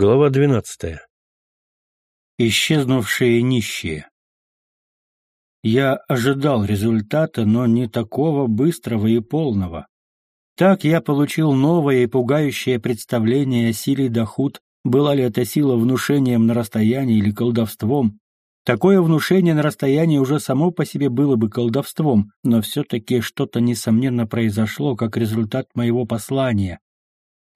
Глава двенадцатая. Исчезнувшие нищие. Я ожидал результата, но не такого быстрого и полного. Так я получил новое и пугающее представление о силе Дахут, была ли эта сила внушением на расстоянии или колдовством. Такое внушение на расстоянии уже само по себе было бы колдовством, но все-таки что-то несомненно произошло как результат моего послания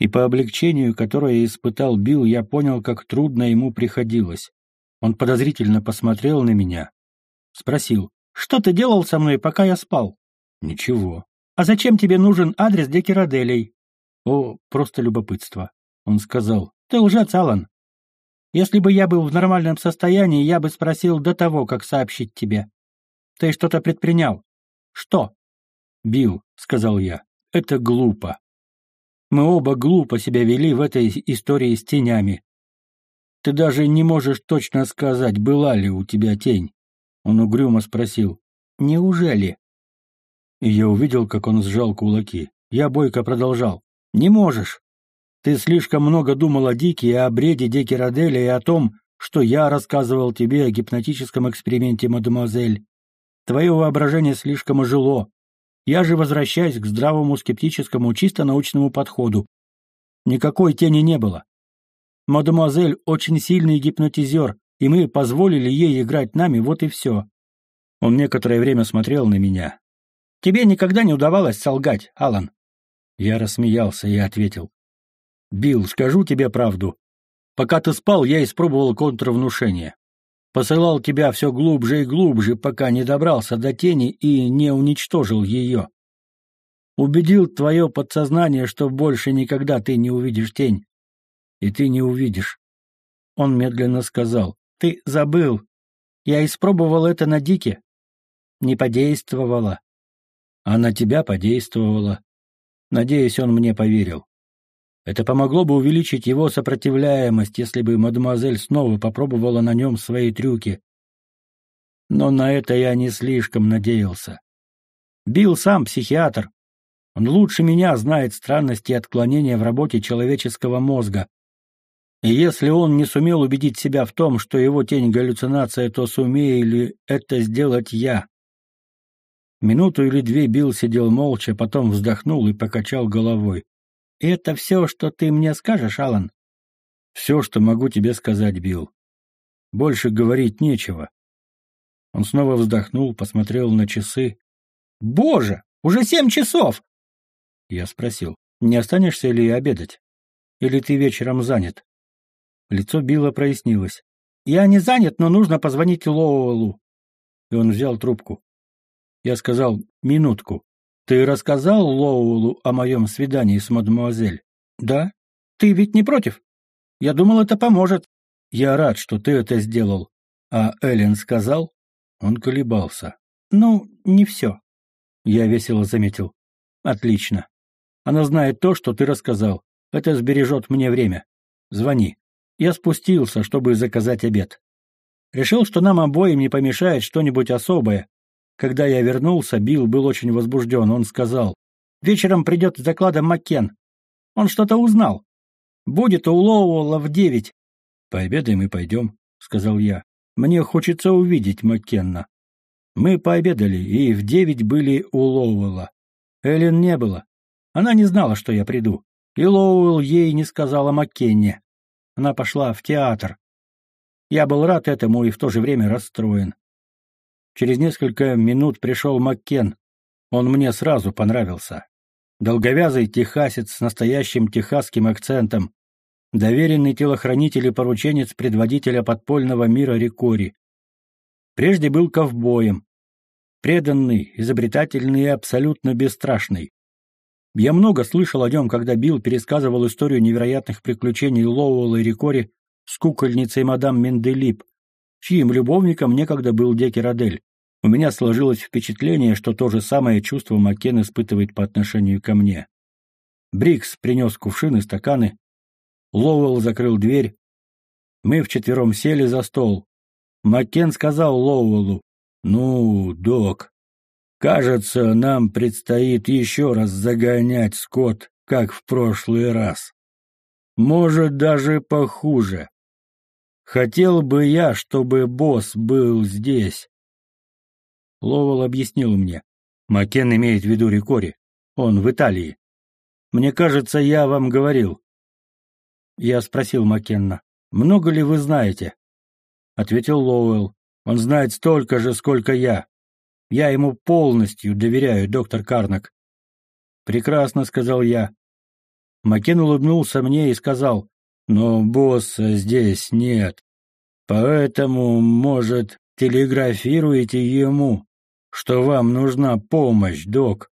и по облегчению, которое испытал Билл, я понял, как трудно ему приходилось. Он подозрительно посмотрел на меня, спросил, «Что ты делал со мной, пока я спал?» «Ничего». «А зачем тебе нужен адрес Декераделей?» «О, просто любопытство». Он сказал, «Ты лжец, Алан. Если бы я был в нормальном состоянии, я бы спросил до того, как сообщить тебе. Ты что-то предпринял?» «Что?» «Билл», — сказал я, — «это глупо. Мы оба глупо себя вели в этой истории с тенями. Ты даже не можешь точно сказать, была ли у тебя тень. Он угрюмо спросил. Неужели? И я увидел, как он сжал кулаки. Я бойко продолжал. Не можешь. Ты слишком много думал о Дике и о бреде Деки Роделя и о том, что я рассказывал тебе о гипнотическом эксперименте, мадемуазель. Твое воображение слишком ожило. Я же возвращаюсь к здравому скептическому, чисто научному подходу. Никакой тени не было. Мадемуазель очень сильный гипнотизер, и мы позволили ей играть нами, вот и все. Он некоторое время смотрел на меня. «Тебе никогда не удавалось солгать, Алан?» Я рассмеялся и ответил. «Билл, скажу тебе правду. Пока ты спал, я испробовал контрвнушение. Посылал тебя все глубже и глубже, пока не добрался до тени и не уничтожил ее. Убедил твое подсознание, что больше никогда ты не увидишь тень. И ты не увидишь. Он медленно сказал. Ты забыл. Я испробовал это на Дике. Не подействовало. А на тебя подействовало. Надеюсь, он мне поверил. Это помогло бы увеличить его сопротивляемость, если бы мадемуазель снова попробовала на нем свои трюки. Но на это я не слишком надеялся. Билл сам психиатр. Он лучше меня знает странности и отклонения в работе человеческого мозга. И если он не сумел убедить себя в том, что его тень галлюцинация, то сумею ли это сделать я? Минуту или две Билл сидел молча, потом вздохнул и покачал головой. «Это все, что ты мне скажешь, Алан?» «Все, что могу тебе сказать, Билл. Больше говорить нечего». Он снова вздохнул, посмотрел на часы. «Боже, уже семь часов!» Я спросил, не останешься ли обедать? Или ты вечером занят? Лицо Билла прояснилось. «Я не занят, но нужно позвонить Лоуэллу». И он взял трубку. Я сказал «минутку». Ты рассказал Лоуэлу о моем свидании с мадемуазель? Да? Ты ведь не против? Я думал, это поможет. Я рад, что ты это сделал. А Эллен сказал? Он колебался. Ну, не все. Я весело заметил. Отлично. Она знает то, что ты рассказал. Это сбережет мне время. Звони. Я спустился, чтобы заказать обед. Решил, что нам обоим не помешает что-нибудь особое, когда я вернулся, Билл был очень возбужден. Он сказал, «Вечером придет с докладом Маккен. Он что-то узнал. Будет у Лоуэлла в девять». «Пообедаем и пойдем», — сказал я. «Мне хочется увидеть Маккенна». Мы пообедали, и в девять были у Лоуэлла. Эллен не было. Она не знала, что я приду. И Лоуэлл ей не сказал о Маккенне. Она пошла в театр. Я был рад этому и в то же время расстроен. Через несколько минут пришел Маккен. Он мне сразу понравился. Долговязый техасец с настоящим техасским акцентом, доверенный телохранитель и порученец предводителя подпольного мира Рикори. Прежде был ковбоем, преданный, изобретательный и абсолютно бесстрашный. Я много слышал о нем, когда Билл пересказывал историю невероятных приключений Лоуэлла и Рикори с кукольницей мадам Менделип, чьим любовником некогда был Декерадель. У меня сложилось впечатление, что то же самое чувство Маккен испытывает по отношению ко мне. Брикс принес кувшины, стаканы. Лоуэлл закрыл дверь. Мы вчетвером сели за стол. Маккен сказал Лоуэллу, «Ну, док, кажется, нам предстоит еще раз загонять скот, как в прошлый раз». Может, даже похуже. Хотел бы я, чтобы босс был здесь. Ловел объяснил мне. Макен имеет в виду Рикори. Он в Италии. Мне кажется, я вам говорил. Я спросил Маккенна, много ли вы знаете? Ответил Лоуэлл. Он знает столько же, сколько я. Я ему полностью доверяю, доктор Карнак. Прекрасно, сказал я. Макен улыбнулся мне и сказал, но босса здесь нет. Поэтому, может, телеграфируете ему, что вам нужна помощь, док.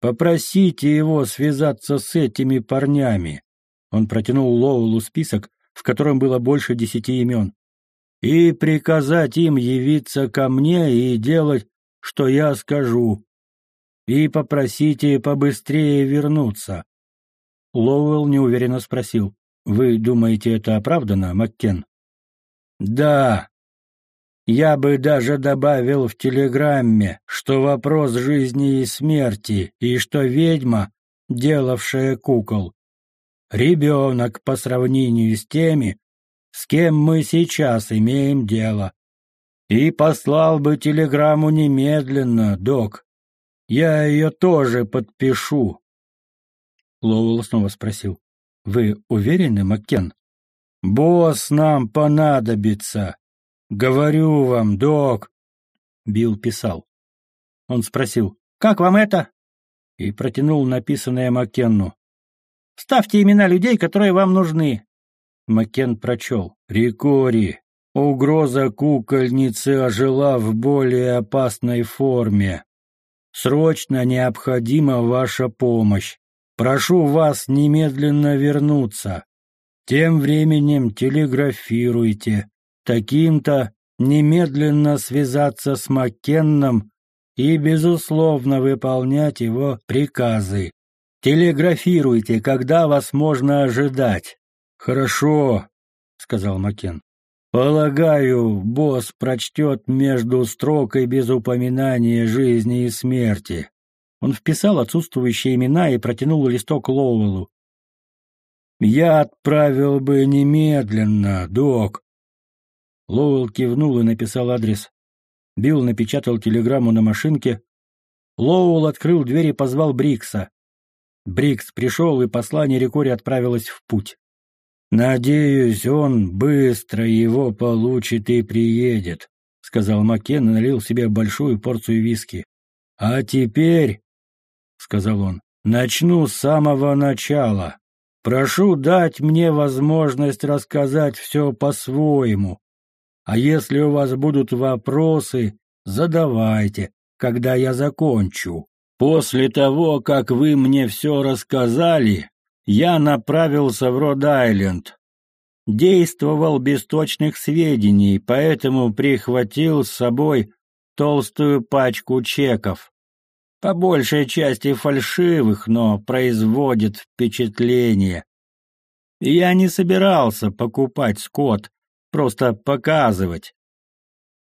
Попросите его связаться с этими парнями. Он протянул Лоулу список, в котором было больше десяти имен. И приказать им явиться ко мне и делать, что я скажу. И попросите побыстрее вернуться. Лоуэлл неуверенно спросил. «Вы думаете, это оправдано, Маккен?» «Да. Я бы даже добавил в телеграмме, что вопрос жизни и смерти, и что ведьма, делавшая кукол, ребенок по сравнению с теми, с кем мы сейчас имеем дело. И послал бы телеграмму немедленно, док. Я ее тоже подпишу. Лоуэлл снова спросил. «Вы уверены, Маккен?» «Босс нам понадобится. Говорю вам, док». Билл писал. Он спросил, «Как вам это?» И протянул написанное Маккенну. «Ставьте имена людей, которые вам нужны». Маккен прочел. «Рикори. Угроза кукольницы ожила в более опасной форме. Срочно необходима ваша помощь. Прошу вас немедленно вернуться. Тем временем телеграфируйте. Таким-то немедленно связаться с Маккенном и, безусловно, выполнять его приказы. Телеграфируйте, когда вас можно ожидать. Хорошо, сказал Маккен. Полагаю, босс прочтет между строкой без упоминания жизни и смерти. Он вписал отсутствующие имена и протянул листок Лоуэллу. «Я отправил бы немедленно, док». Лоуэлл кивнул и написал адрес. Билл напечатал телеграмму на машинке. Лоуэлл открыл дверь и позвал Брикса. Брикс пришел, и послание Рикори отправилось в путь. «Надеюсь, он быстро его получит и приедет», — сказал Маккен и налил себе большую порцию виски. «А теперь — сказал он, — «начну с самого начала. Прошу дать мне возможность рассказать все по-своему. А если у вас будут вопросы, задавайте, когда я закончу. После того, как вы мне все рассказали, я направился в Род-Айленд. Действовал без точных сведений, поэтому прихватил с собой толстую пачку чеков по большей части фальшивых, но производит впечатление. Я не собирался покупать скот, просто показывать.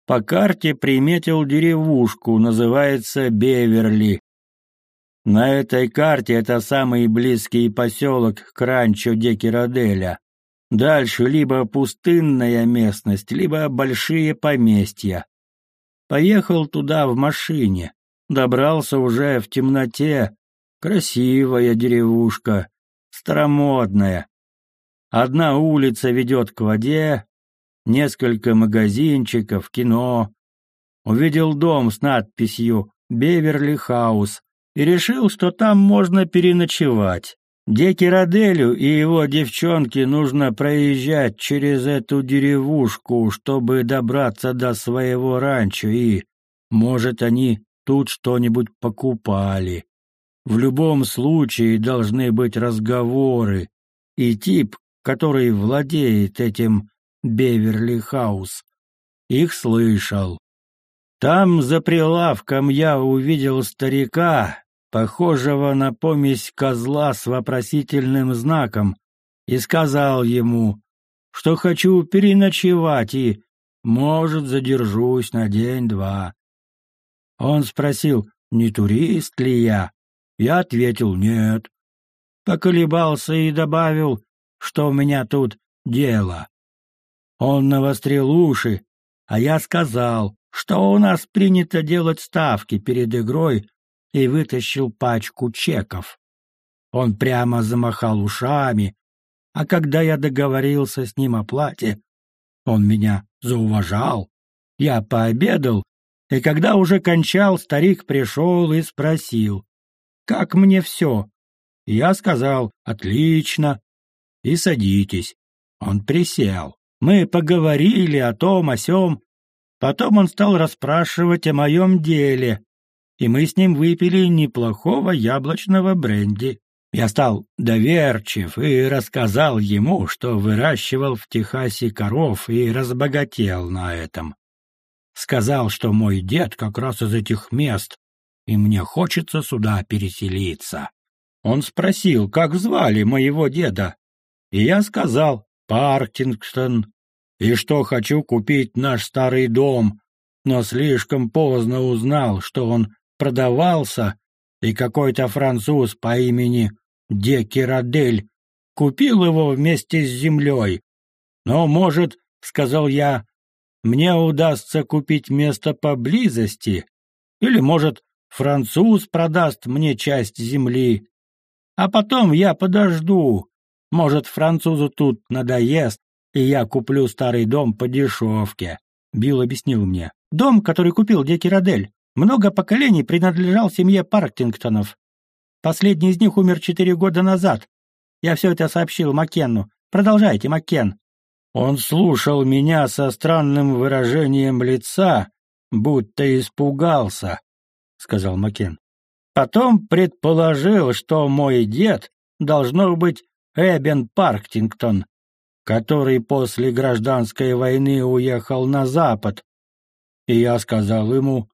По карте приметил деревушку, называется Беверли. На этой карте это самый близкий поселок к ранчо Декираделя. Дальше либо пустынная местность, либо большие поместья. Поехал туда в машине. Добрался уже в темноте. Красивая деревушка, старомодная. Одна улица ведет к воде, несколько магазинчиков, кино. Увидел дом с надписью «Беверли Хаус» и решил, что там можно переночевать. Деки Роделю и его девчонке нужно проезжать через эту деревушку, чтобы добраться до своего ранчо, и, может, они тут что-нибудь покупали. В любом случае должны быть разговоры, и тип, который владеет этим Беверли-хаус, их слышал. Там за прилавком я увидел старика, похожего на помесь козла с вопросительным знаком, и сказал ему, что хочу переночевать и, может, задержусь на день-два. Он спросил, не турист ли я. Я ответил «нет». Поколебался и добавил, что у меня тут дело. Он навострил уши, а я сказал, что у нас принято делать ставки перед игрой, и вытащил пачку чеков. Он прямо замахал ушами, а когда я договорился с ним о плате, он меня зауважал. Я пообедал, и когда уже кончал, старик пришел и спросил, как мне все. Я сказал «Отлично» и садитесь. Он присел. Мы поговорили о том, о сём. Потом он стал расспрашивать о моем деле, и мы с ним выпили неплохого яблочного бренди. Я стал доверчив и рассказал ему, что выращивал в Техасе коров и разбогател на этом. Сказал, что мой дед как раз из этих мест, и мне хочется сюда переселиться. Он спросил, как звали моего деда, и я сказал «Паркингтон», и что хочу купить наш старый дом, но слишком поздно узнал, что он продавался, и какой-то француз по имени Декирадель купил его вместе с землей. Но, может, — сказал я, — мне удастся купить место поблизости, или, может, француз продаст мне часть земли. А потом я подожду. Может, французу тут надоест, и я куплю старый дом по дешевке. Билл объяснил мне. Дом, который купил Декирадель, много поколений принадлежал семье Парктингтонов. Последний из них умер четыре года назад. Я все это сообщил Маккенну. Продолжайте, Маккен. Он слушал меня со странным выражением лица, будто испугался, — сказал Маккен. Потом предположил, что мой дед должно быть Эбен Парктингтон, который после гражданской войны уехал на Запад. И я сказал ему,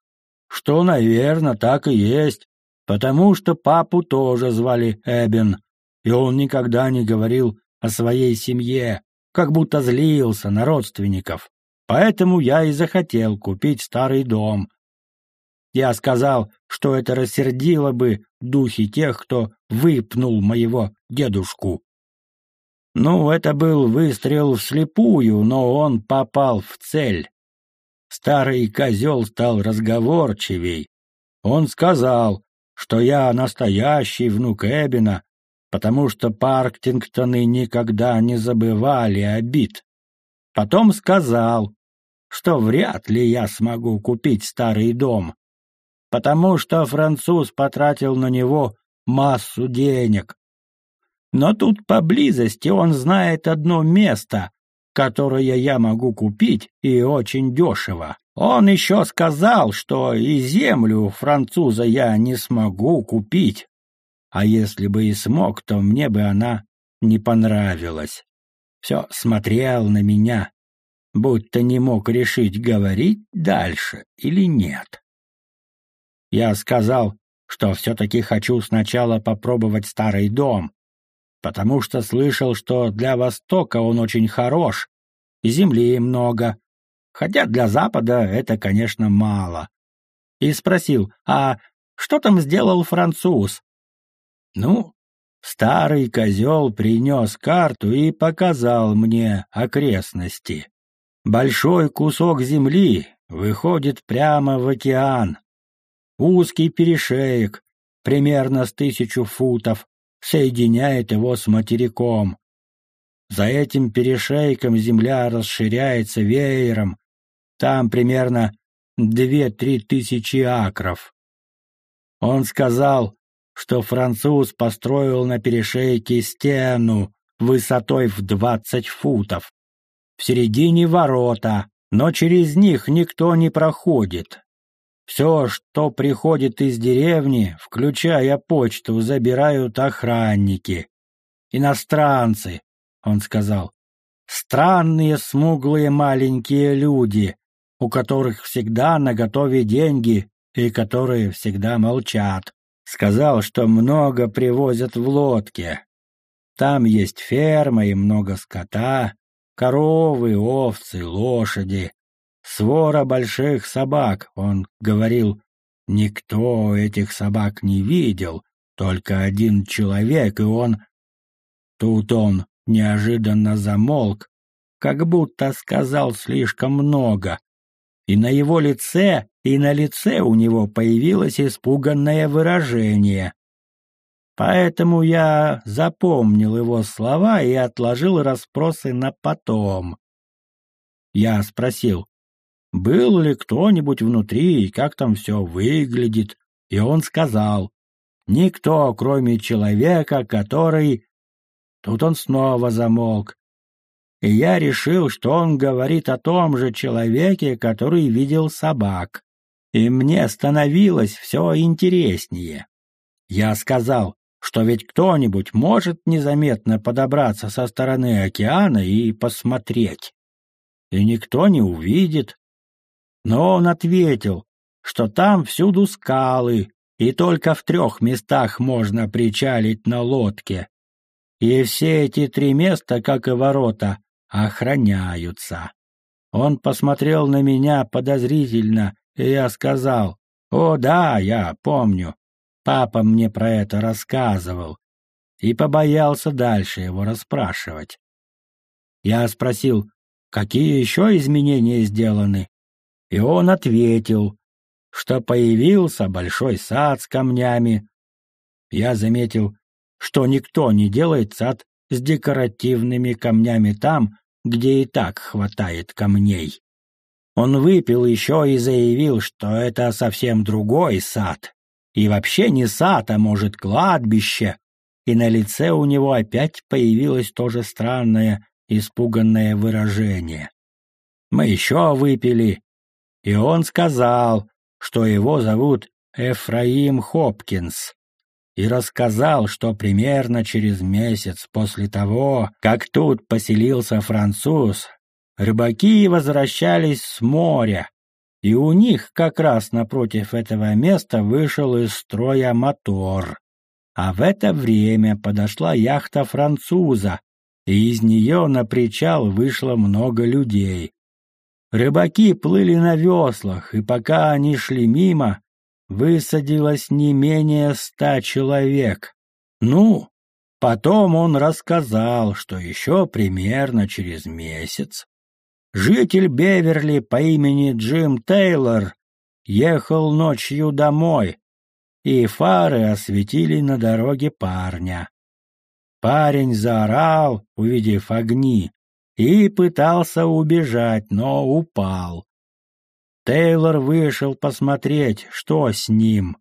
что, наверное, так и есть, потому что папу тоже звали Эбен, и он никогда не говорил о своей семье, как будто злился на родственников. Поэтому я и захотел купить старый дом. Я сказал, что это рассердило бы духи тех, кто выпнул моего дедушку. Ну, это был выстрел вслепую, но он попал в цель. Старый козел стал разговорчивей. Он сказал, что я настоящий внук Эбина, потому что Парктингтоны никогда не забывали обид. Потом сказал, что вряд ли я смогу купить старый дом, потому что француз потратил на него массу денег. Но тут поблизости он знает одно место, которое я могу купить и очень дешево. Он еще сказал, что и землю француза я не смогу купить. А если бы и смог, то мне бы она не понравилась. Все смотрел на меня, будто не мог решить, говорить дальше или нет. Я сказал, что все-таки хочу сначала попробовать старый дом, потому что слышал, что для Востока он очень хорош, и земли много, хотя для Запада это, конечно, мало. И спросил, а что там сделал француз? Ну, старый козел принес карту и показал мне окрестности. Большой кусок земли выходит прямо в океан. Узкий перешеек, примерно с тысячу футов, соединяет его с материком. За этим перешейком земля расширяется веером. Там примерно две-три тысячи акров. Он сказал, что француз построил на перешейке стену высотой в двадцать футов. В середине ворота, но через них никто не проходит. Все, что приходит из деревни, включая почту, забирают охранники. Иностранцы, он сказал. Странные, смуглые маленькие люди, у которых всегда наготове деньги и которые всегда молчат. Сказал, что много привозят в лодке. Там есть ферма и много скота, коровы, овцы, лошади свора больших собак. Он говорил, никто этих собак не видел, только один человек, и он... Тут он неожиданно замолк, как будто сказал слишком много, и на его лице, и на лице у него появилось испуганное выражение. Поэтому я запомнил его слова и отложил расспросы на потом. Я спросил, был ли кто-нибудь внутри и как там все выглядит, и он сказал, никто, кроме человека, который... Тут он снова замолк, и я решил, что он говорит о том же человеке, который видел собак. И мне становилось все интереснее. Я сказал, что ведь кто-нибудь может незаметно подобраться со стороны океана и посмотреть. И никто не увидит. Но он ответил, что там всюду скалы, и только в трех местах можно причалить на лодке. И все эти три места, как и ворота, охраняются. Он посмотрел на меня подозрительно, и я сказал, «О, да, я помню. Папа мне про это рассказывал». И побоялся дальше его расспрашивать. Я спросил, какие еще изменения сделаны? И он ответил, что появился большой сад с камнями. Я заметил, что никто не делает сад с декоративными камнями там, где и так хватает камней. Он выпил еще и заявил, что это совсем другой сад. И вообще не сад, а может кладбище. И на лице у него опять появилось то же странное, испуганное выражение. Мы еще выпили, и он сказал, что его зовут Эфраим Хопкинс и рассказал, что примерно через месяц после того, как тут поселился француз, рыбаки возвращались с моря, и у них как раз напротив этого места вышел из строя мотор. А в это время подошла яхта француза, и из нее на причал вышло много людей. Рыбаки плыли на веслах, и пока они шли мимо, высадилось не менее ста человек. Ну, потом он рассказал, что еще примерно через месяц житель Беверли по имени Джим Тейлор ехал ночью домой, и фары осветили на дороге парня. Парень заорал, увидев огни, и пытался убежать, но упал. Тейлор вышел посмотреть, что с ним.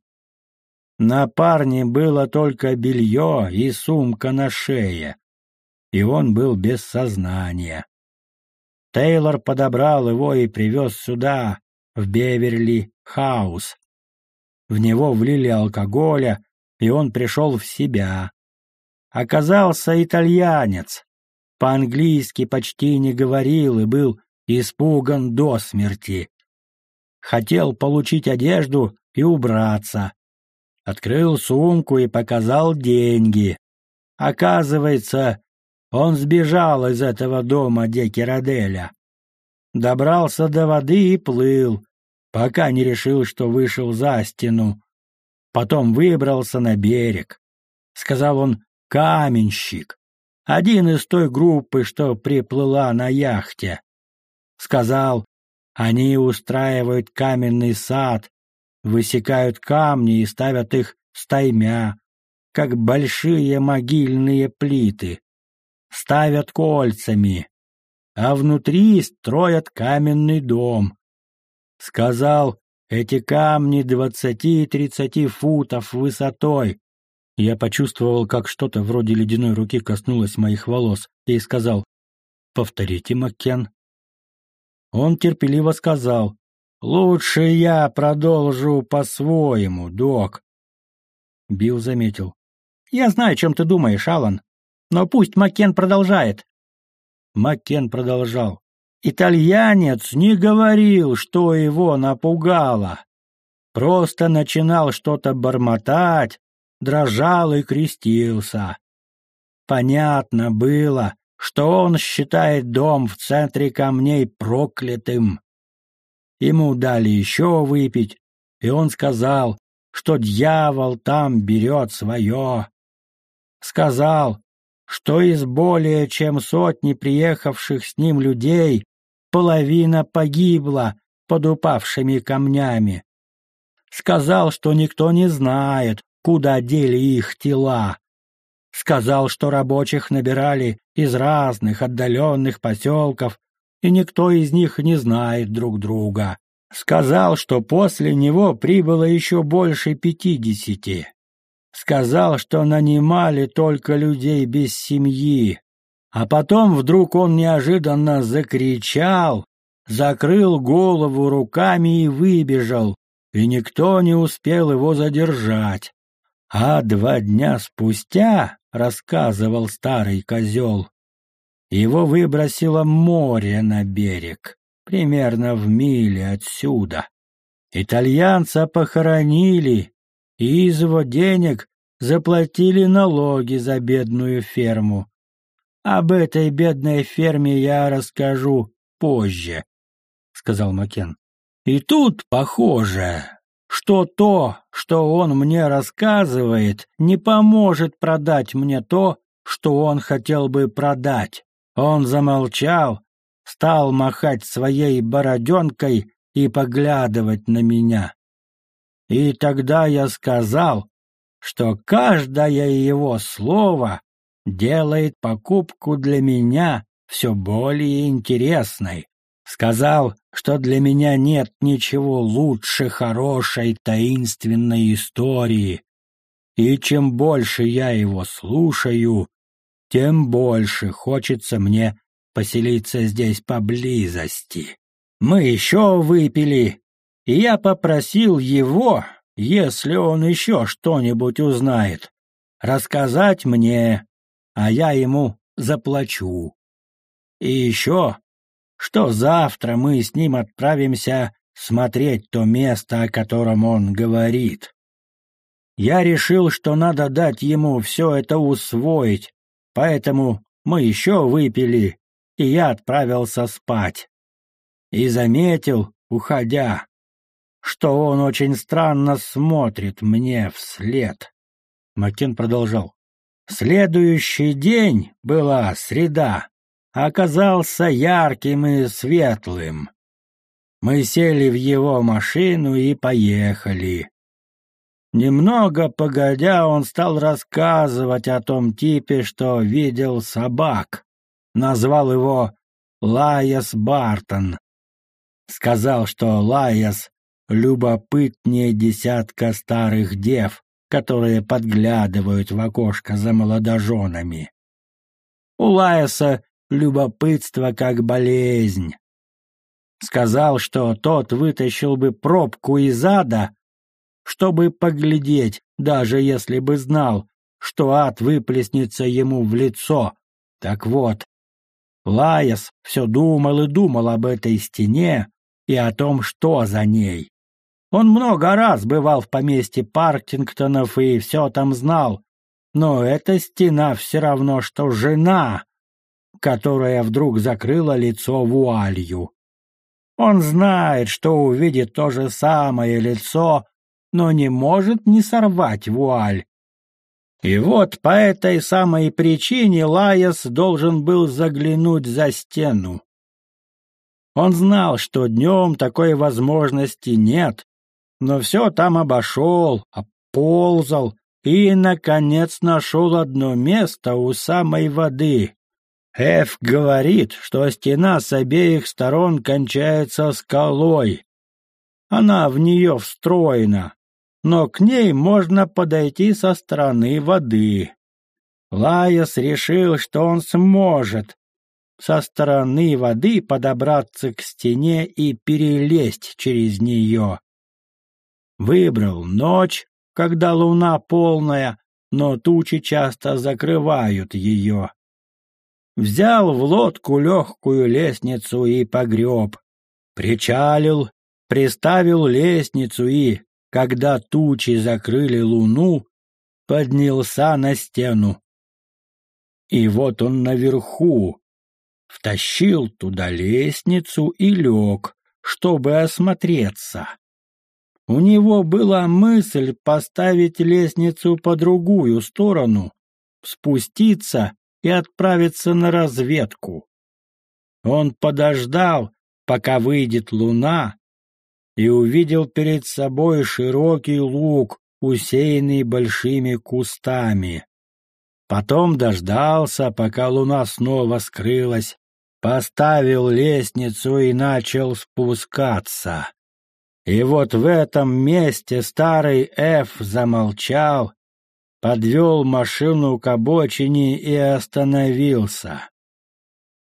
На парне было только белье и сумка на шее, и он был без сознания. Тейлор подобрал его и привез сюда, в Беверли-хаус. В него влили алкоголя, и он пришел в себя. Оказался итальянец. По-английски почти не говорил и был испуган до смерти. Хотел получить одежду и убраться. Открыл сумку и показал деньги. Оказывается, он сбежал из этого дома Декераделя. Добрался до воды и плыл, пока не решил, что вышел за стену. Потом выбрался на берег. Сказал он «каменщик», один из той группы, что приплыла на яхте. Сказал, они устраивают каменный сад, высекают камни и ставят их стаймя, как большие могильные плиты. Ставят кольцами, а внутри строят каменный дом. Сказал, эти камни двадцати-тридцати футов высотой. Я почувствовал, как что-то вроде ледяной руки коснулось моих волос, и сказал, «Повторите, Маккен». Он терпеливо сказал, «Лучше я продолжу по-своему, док». Билл заметил, «Я знаю, о чем ты думаешь, Алан, но пусть Маккен продолжает». Маккен продолжал, «Итальянец не говорил, что его напугало. Просто начинал что-то бормотать, дрожал и крестился. Понятно было, что он считает дом в центре камней проклятым. Ему дали еще выпить, и он сказал, что дьявол там берет свое. Сказал, что из более чем сотни приехавших с ним людей половина погибла под упавшими камнями. Сказал, что никто не знает, куда дели их тела. Сказал, что рабочих набирали из разных отдаленных поселков, и никто из них не знает друг друга. Сказал, что после него прибыло еще больше пятидесяти. Сказал, что нанимали только людей без семьи. А потом вдруг он неожиданно закричал, закрыл голову руками и выбежал, и никто не успел его задержать. А два дня спустя, — рассказывал старый козел, — его выбросило море на берег, примерно в миле отсюда. Итальянца похоронили, и из его денег заплатили налоги за бедную ферму. Об этой бедной ферме я расскажу позже, — сказал Макен. И тут, похоже, что то, что он мне рассказывает, не поможет продать мне то, что он хотел бы продать. Он замолчал, стал махать своей бороденкой и поглядывать на меня. И тогда я сказал, что каждое его слово делает покупку для меня все более интересной. Сказал, что для меня нет ничего лучше хорошей таинственной истории, и чем больше я его слушаю, тем больше хочется мне поселиться здесь поблизости. Мы еще выпили, и я попросил его, если он еще что-нибудь узнает, рассказать мне, а я ему заплачу. И еще что завтра мы с ним отправимся смотреть то место, о котором он говорит. Я решил, что надо дать ему все это усвоить, поэтому мы еще выпили, и я отправился спать. И заметил, уходя, что он очень странно смотрит мне вслед. Макен продолжал. Следующий день была среда оказался ярким и светлым. Мы сели в его машину и поехали. Немного погодя, он стал рассказывать о том типе, что видел собак. Назвал его Лаяс Бартон. Сказал, что Лаяс любопытнее десятка старых дев, которые подглядывают в окошко за молодоженами. У Лаяса любопытство как болезнь. Сказал, что тот вытащил бы пробку из ада, чтобы поглядеть, даже если бы знал, что ад выплеснется ему в лицо. Так вот, Лаяс все думал и думал об этой стене и о том, что за ней. Он много раз бывал в поместье Парктингтонов и все там знал, но эта стена все равно, что жена, которая вдруг закрыла лицо вуалью. Он знает, что увидит то же самое лицо, но не может не сорвать вуаль. И вот по этой самой причине Лаяс должен был заглянуть за стену. Он знал, что днем такой возможности нет, но все там обошел, оползал и, наконец, нашел одно место у самой воды. Эф говорит, что стена с обеих сторон кончается скалой. Она в нее встроена, но к ней можно подойти со стороны воды. Лаяс решил, что он сможет со стороны воды подобраться к стене и перелезть через нее. Выбрал ночь, когда луна полная, но тучи часто закрывают ее взял в лодку легкую лестницу и погреб, причалил, приставил лестницу и, когда тучи закрыли луну, поднялся на стену. И вот он наверху, втащил туда лестницу и лег, чтобы осмотреться. У него была мысль поставить лестницу по другую сторону, спуститься и отправиться на разведку. Он подождал, пока выйдет луна, и увидел перед собой широкий луг, усеянный большими кустами. Потом дождался, пока луна снова скрылась, поставил лестницу и начал спускаться. И вот в этом месте старый Ф замолчал, подвел машину к обочине и остановился.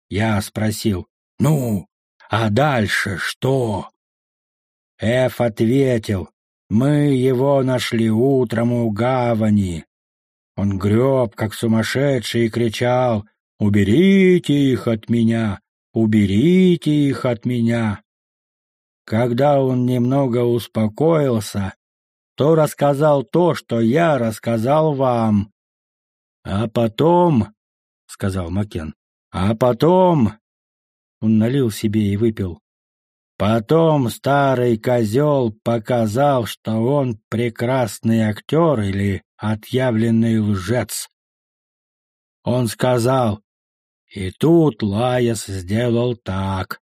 Я спросил, «Ну, а дальше что?» Ф ответил, «Мы его нашли утром у гавани. Он греб, как сумасшедший, и кричал, «Уберите их от меня! Уберите их от меня!» Когда он немного успокоился, то рассказал то, что я рассказал вам. А потом, — сказал Макен, — а потом... Он налил себе и выпил. Потом старый козел показал, что он прекрасный актер или отъявленный лжец. Он сказал, и тут Лаяс сделал так.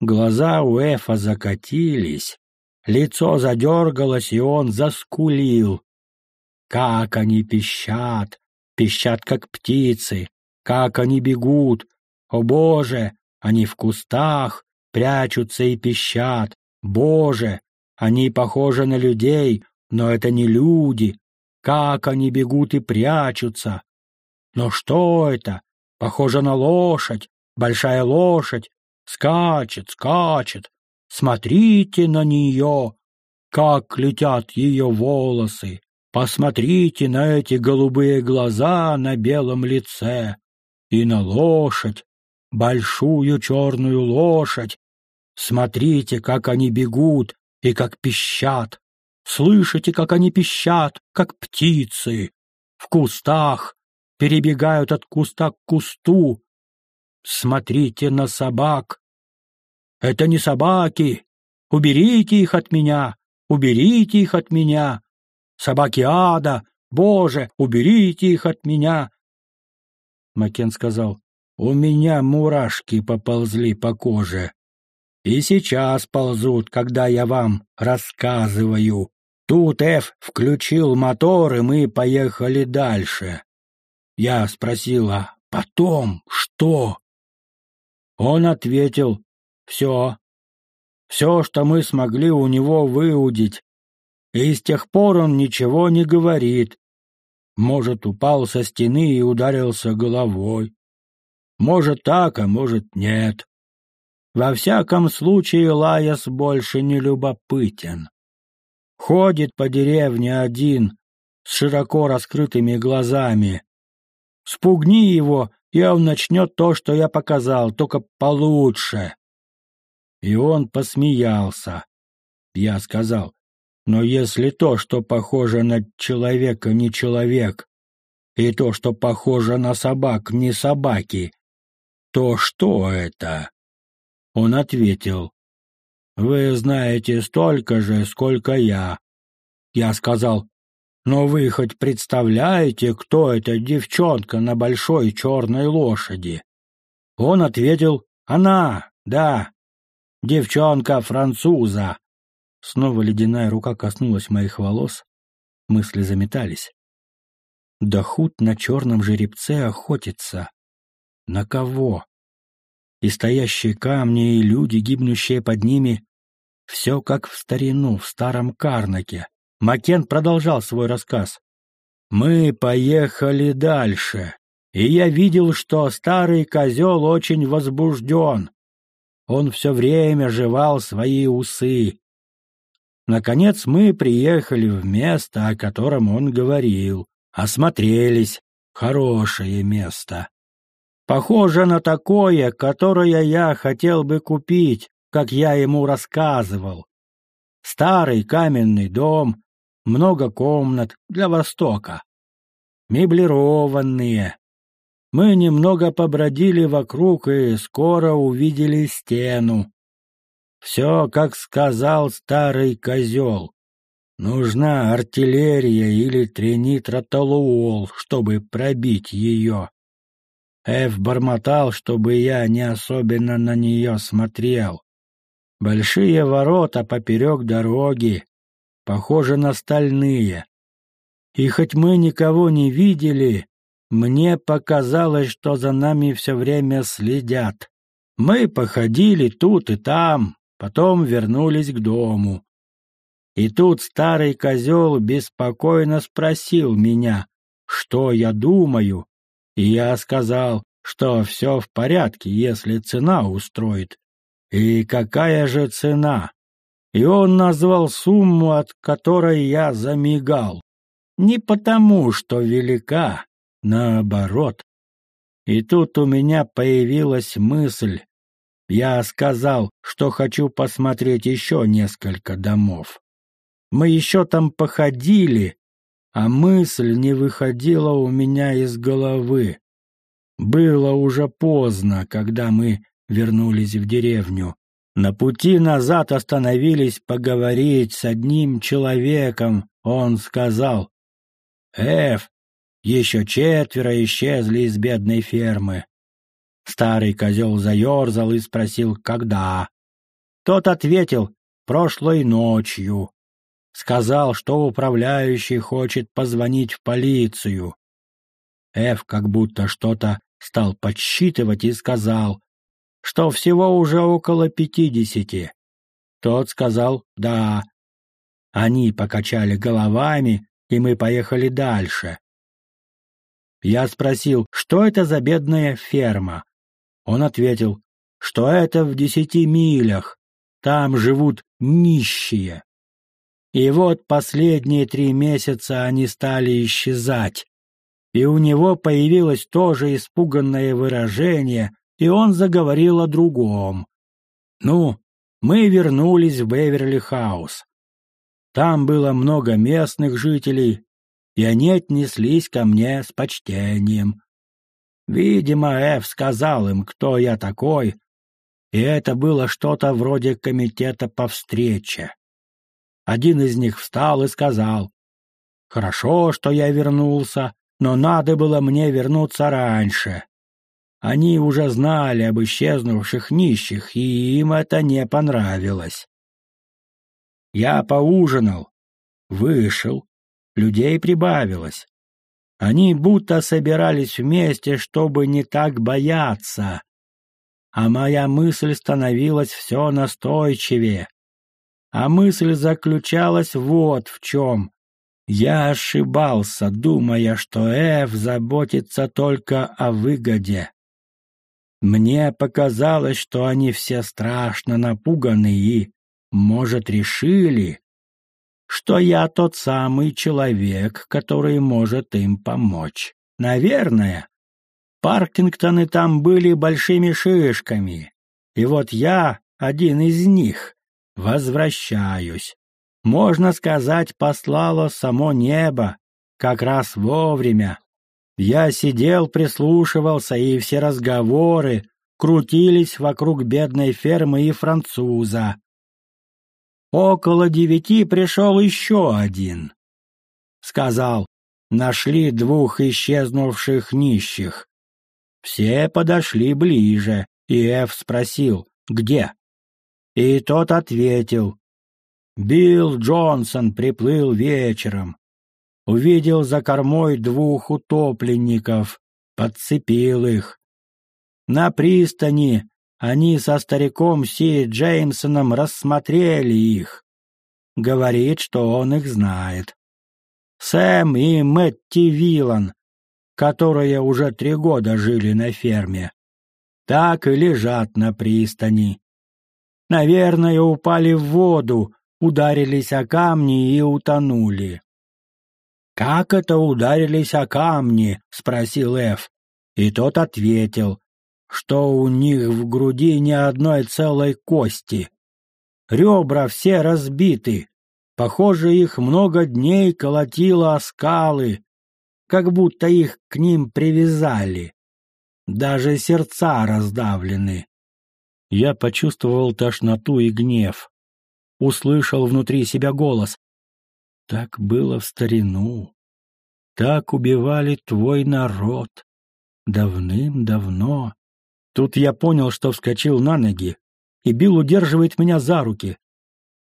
Глаза у Эфа закатились, лицо задергалось, и он заскулил. Как они пищат, пищат, как птицы, как они бегут. О, Боже, они в кустах, прячутся и пищат. Боже, они похожи на людей, но это не люди. Как они бегут и прячутся. Но что это? Похоже на лошадь, большая лошадь, скачет, скачет. Смотрите на нее, как летят ее волосы. Посмотрите на эти голубые глаза на белом лице. И на лошадь, большую черную лошадь. Смотрите, как они бегут и как пищат. Слышите, как они пищат, как птицы. В кустах перебегают от куста к кусту, Смотрите на собак. Это не собаки. Уберите их от меня. Уберите их от меня. Собаки ада. Боже, уберите их от меня. Макен сказал, у меня мурашки поползли по коже. И сейчас ползут, когда я вам рассказываю. Тут Эф включил мотор, и мы поехали дальше. Я спросила, потом что? Он ответил «Все. Все, что мы смогли у него выудить. И с тех пор он ничего не говорит. Может, упал со стены и ударился головой. Может, так, а может, нет. Во всяком случае, Лаяс больше не любопытен. Ходит по деревне один, с широко раскрытыми глазами. Спугни его, и он начнет то, что я показал, только получше. И он посмеялся. Я сказал, но если то, что похоже на человека, не человек, и то, что похоже на собак, не собаки, то что это? Он ответил, вы знаете столько же, сколько я. Я сказал, но вы хоть представляете, кто эта девчонка на большой черной лошади? Он ответил, она, да, девчонка-француза. Снова ледяная рука коснулась моих волос, мысли заметались. Дахут на черном жеребце охотится. На кого? И стоящие камни, и люди, гибнущие под ними, все как в старину, в старом Карнаке. Макен продолжал свой рассказ. «Мы поехали дальше, и я видел, что старый козел очень возбужден. Он все время жевал свои усы. Наконец мы приехали в место, о котором он говорил. Осмотрелись. Хорошее место. Похоже на такое, которое я хотел бы купить, как я ему рассказывал. Старый каменный дом, много комнат для Востока. Меблированные. Мы немного побродили вокруг и скоро увидели стену. Все, как сказал старый козел. Нужна артиллерия или тринитротолуол, чтобы пробить ее. Эф бормотал, чтобы я не особенно на нее смотрел. Большие ворота поперек дороги, похожи на стальные. И хоть мы никого не видели, мне показалось, что за нами все время следят. Мы походили тут и там, потом вернулись к дому. И тут старый козел беспокойно спросил меня, что я думаю, и я сказал, что все в порядке, если цена устроит. И какая же цена? И он назвал сумму, от которой я замигал. Не потому, что велика, наоборот. И тут у меня появилась мысль. Я сказал, что хочу посмотреть еще несколько домов. Мы еще там походили, а мысль не выходила у меня из головы. Было уже поздно, когда мы вернулись в деревню. На пути назад остановились поговорить с одним человеком. Он сказал, «Эф, еще четверо исчезли из бедной фермы». Старый козел заерзал и спросил, когда. Тот ответил, прошлой ночью. Сказал, что управляющий хочет позвонить в полицию. Эф как будто что-то стал подсчитывать и сказал, что всего уже около пятидесяти. Тот сказал «да». Они покачали головами, и мы поехали дальше. Я спросил, что это за бедная ферма. Он ответил, что это в десяти милях, там живут нищие. И вот последние три месяца они стали исчезать. И у него появилось тоже испуганное выражение, и он заговорил о другом. Ну, мы вернулись в Беверли-хаус. Там было много местных жителей, и они отнеслись ко мне с почтением. Видимо, Эф сказал им, кто я такой, и это было что-то вроде комитета по встрече. Один из них встал и сказал, «Хорошо, что я вернулся, но надо было мне вернуться раньше. Они уже знали об исчезнувших нищих, и им это не понравилось. Я поужинал, вышел, людей прибавилось. Они будто собирались вместе, чтобы не так бояться. А моя мысль становилась все настойчивее. А мысль заключалась вот в чем. Я ошибался, думая, что Эв заботится только о выгоде. Мне показалось, что они все страшно напуганы и, может, решили, что я тот самый человек, который может им помочь. Наверное, Паркингтоны там были большими шишками, и вот я один из них возвращаюсь. Можно сказать, послало само небо, как раз вовремя. Я сидел, прислушивался, и все разговоры крутились вокруг бедной фермы и француза. Около девяти пришел еще один. Сказал, нашли двух исчезнувших нищих. Все подошли ближе, и Эф спросил, где? И тот ответил, Билл Джонсон приплыл вечером. Увидел за кормой двух утопленников, подцепил их. На пристани они со стариком Си Джеймсоном рассмотрели их. Говорит, что он их знает. Сэм и Мэтти Вилан, которые уже три года жили на ферме, так и лежат на пристани. Наверное, упали в воду, ударились о камни и утонули. «Как это ударились о камни?» — спросил Эф. И тот ответил, что у них в груди ни одной целой кости. Ребра все разбиты. Похоже, их много дней колотило о скалы, как будто их к ним привязали. Даже сердца раздавлены. Я почувствовал тошноту и гнев. Услышал внутри себя голос. Так было в старину. Так убивали твой народ. Давным-давно. Тут я понял, что вскочил на ноги, и Билл удерживает меня за руки.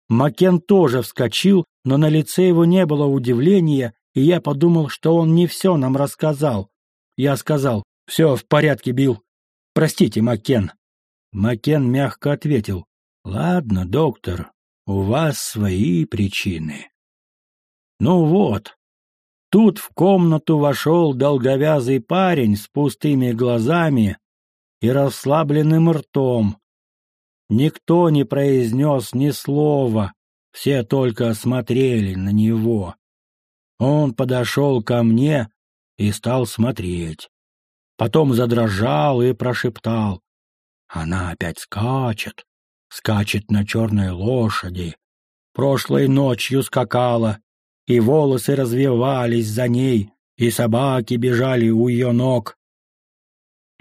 Макен тоже вскочил, но на лице его не было удивления, и я подумал, что он не все нам рассказал. Я сказал, «Все в порядке, Билл. Простите, Макен». Макен мягко ответил, «Ладно, доктор, у вас свои причины». Ну вот, тут в комнату вошел долговязый парень с пустыми глазами и расслабленным ртом. Никто не произнес ни слова, все только смотрели на него. Он подошел ко мне и стал смотреть. Потом задрожал и прошептал. Она опять скачет, скачет на черной лошади. Прошлой ночью скакала, и волосы развивались за ней, и собаки бежали у ее ног.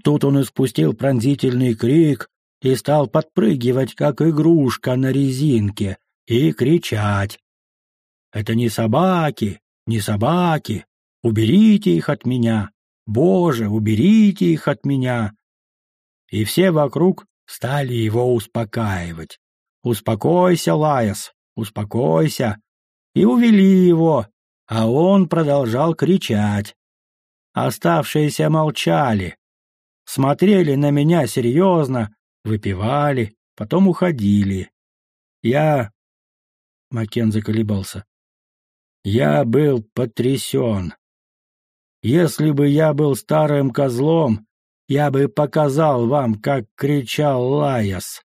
Тут он испустил пронзительный крик и стал подпрыгивать, как игрушка на резинке, и кричать. «Это не собаки, не собаки! Уберите их от меня! Боже, уберите их от меня!» И все вокруг стали его успокаивать. «Успокойся, Лаяс, успокойся!» И увели его, а он продолжал кричать. Оставшиеся молчали, смотрели на меня серьезно, выпивали, потом уходили. Я... Макен заколебался. Я был потрясен. Если бы я был старым козлом, я бы показал вам, как кричал Лаяс.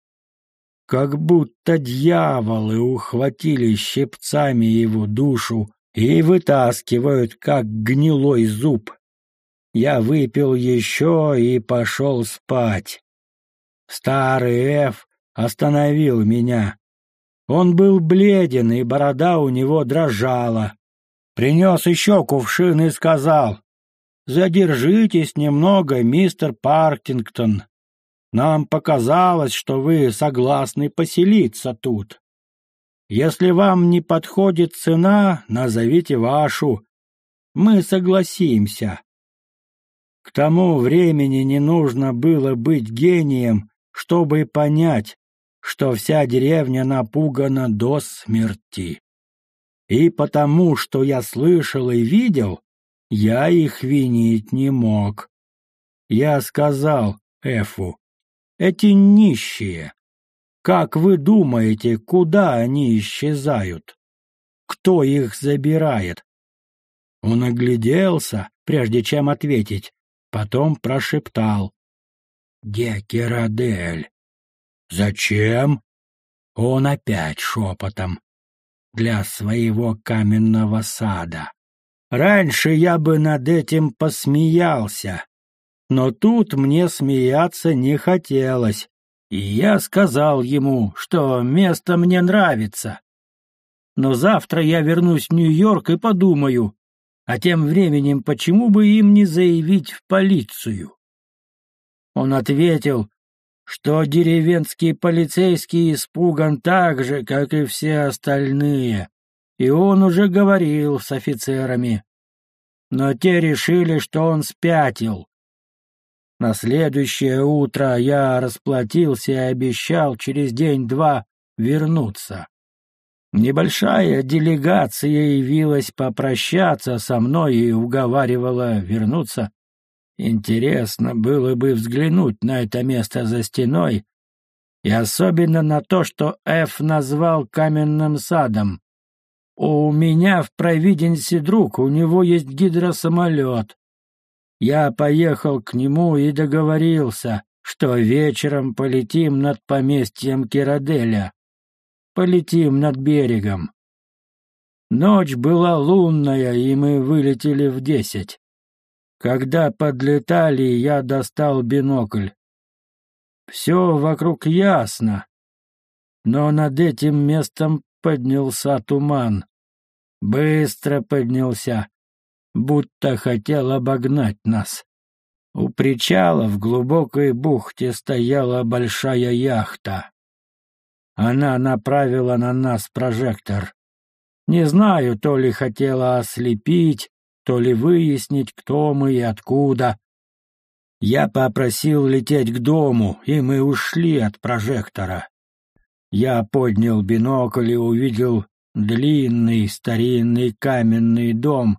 Как будто дьяволы ухватили щипцами его душу и вытаскивают, как гнилой зуб. Я выпил еще и пошел спать. Старый Эф остановил меня. Он был бледен, и борода у него дрожала. Принес еще кувшин и сказал, «Задержитесь немного, мистер Паркингтон. Нам показалось, что вы согласны поселиться тут. Если вам не подходит цена, назовите вашу. Мы согласимся». К тому времени не нужно было быть гением, чтобы понять, что вся деревня напугана до смерти. И потому, что я слышал и видел, я их винить не мог. Я сказал Эфу, эти нищие, как вы думаете, куда они исчезают? Кто их забирает? Он огляделся, прежде чем ответить, потом прошептал. Гекерадель. Зачем? Он опять шепотом. Для своего каменного сада. Раньше я бы над этим посмеялся, но тут мне смеяться не хотелось, и я сказал ему, что место мне нравится. Но завтра я вернусь в Нью-Йорк и подумаю, а тем временем почему бы им не заявить в полицию? Он ответил, что деревенский полицейский испуган так же, как и все остальные, и он уже говорил с офицерами. Но те решили, что он спятил. На следующее утро я расплатился и обещал через день-два вернуться. Небольшая делегация явилась попрощаться со мной и уговаривала вернуться. Интересно было бы взглянуть на это место за стеной, и особенно на то, что Ф назвал каменным садом. У меня в Провиденсе друг, у него есть гидросамолет. Я поехал к нему и договорился, что вечером полетим над поместьем Кираделя. Полетим над берегом. Ночь была лунная, и мы вылетели в десять. Когда подлетали, я достал бинокль. Все вокруг ясно, но над этим местом поднялся туман. Быстро поднялся, будто хотел обогнать нас. У причала в глубокой бухте стояла большая яхта. Она направила на нас прожектор. Не знаю, то ли хотела ослепить, то ли выяснить, кто мы и откуда. Я попросил лететь к дому, и мы ушли от прожектора. Я поднял бинокль и увидел длинный старинный каменный дом,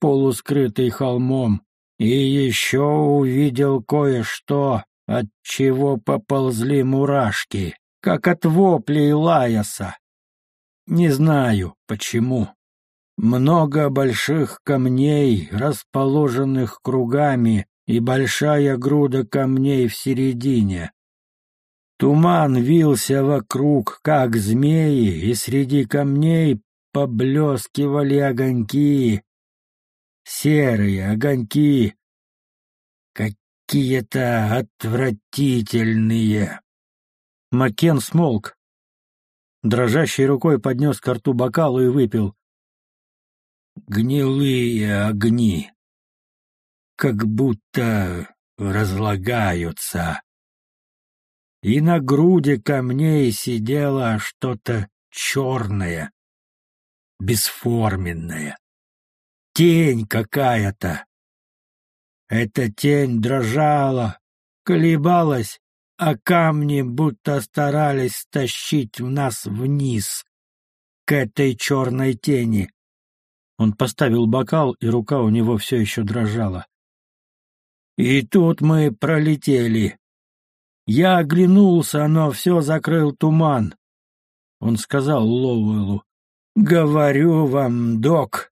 полускрытый холмом, и еще увидел кое-что, от чего поползли мурашки, как от воплей Лаяса. Не знаю, почему. Много больших камней, расположенных кругами, и большая груда камней в середине. Туман вился вокруг, как змеи, и среди камней поблескивали огоньки. Серые огоньки, какие-то отвратительные. Макен смолк. Дрожащей рукой поднес к рту бокал и выпил. Гнилые огни, как будто разлагаются. И на груди камней сидело что-то черное, бесформенное. Тень какая-то. Эта тень дрожала, колебалась, а камни будто старались стащить нас вниз, к этой черной тени. Он поставил бокал, и рука у него все еще дрожала. И тут мы пролетели. Я оглянулся, но все закрыл туман. Он сказал Лоуэллу, «Говорю вам, док,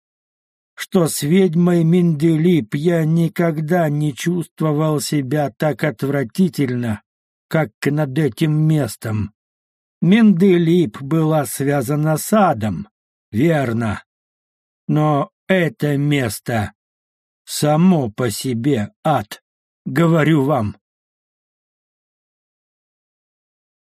что с ведьмой Менделип я никогда не чувствовал себя так отвратительно, как над этим местом. Менделип была связана с адом, верно, но это место само по себе ад, говорю вам.